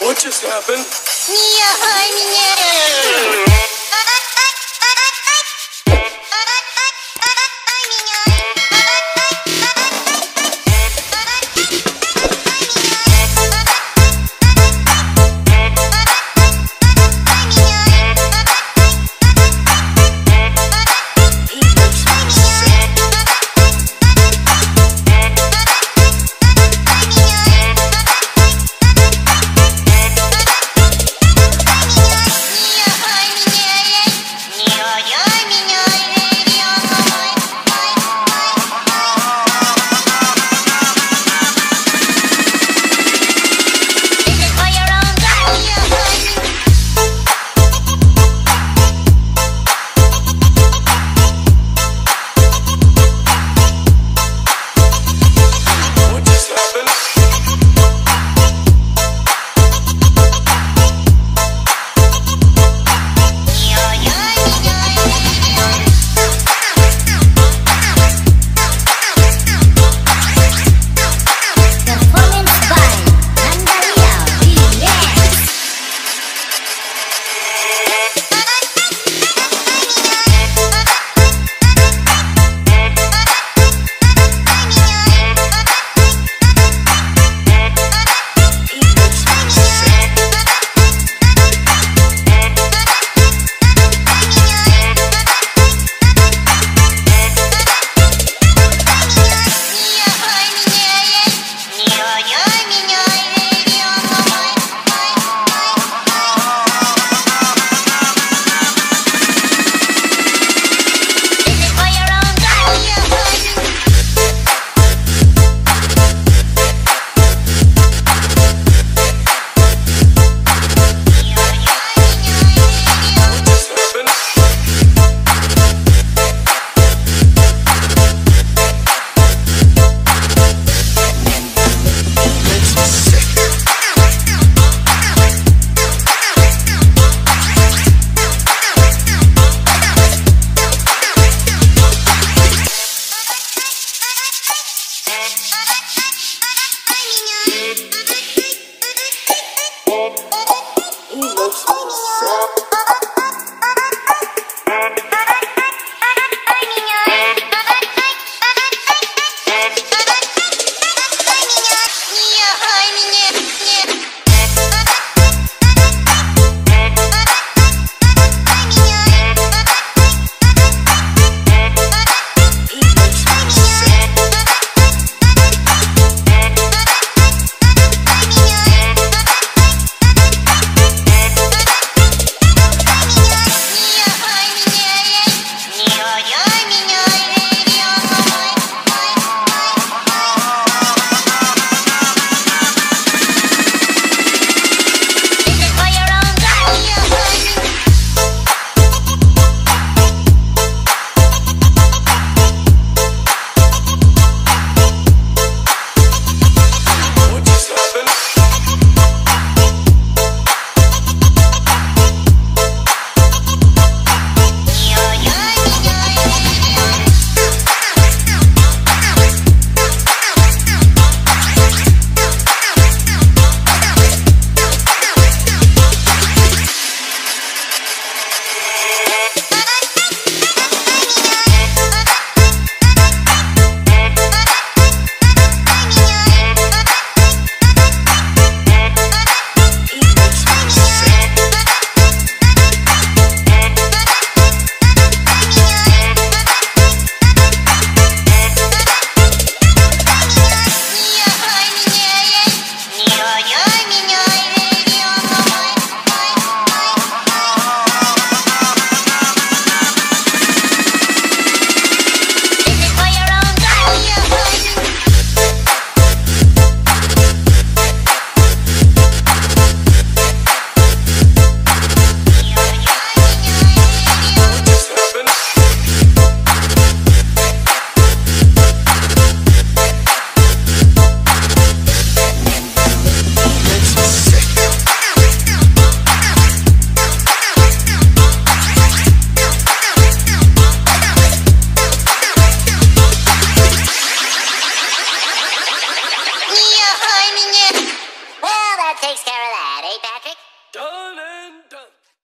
What just happened? He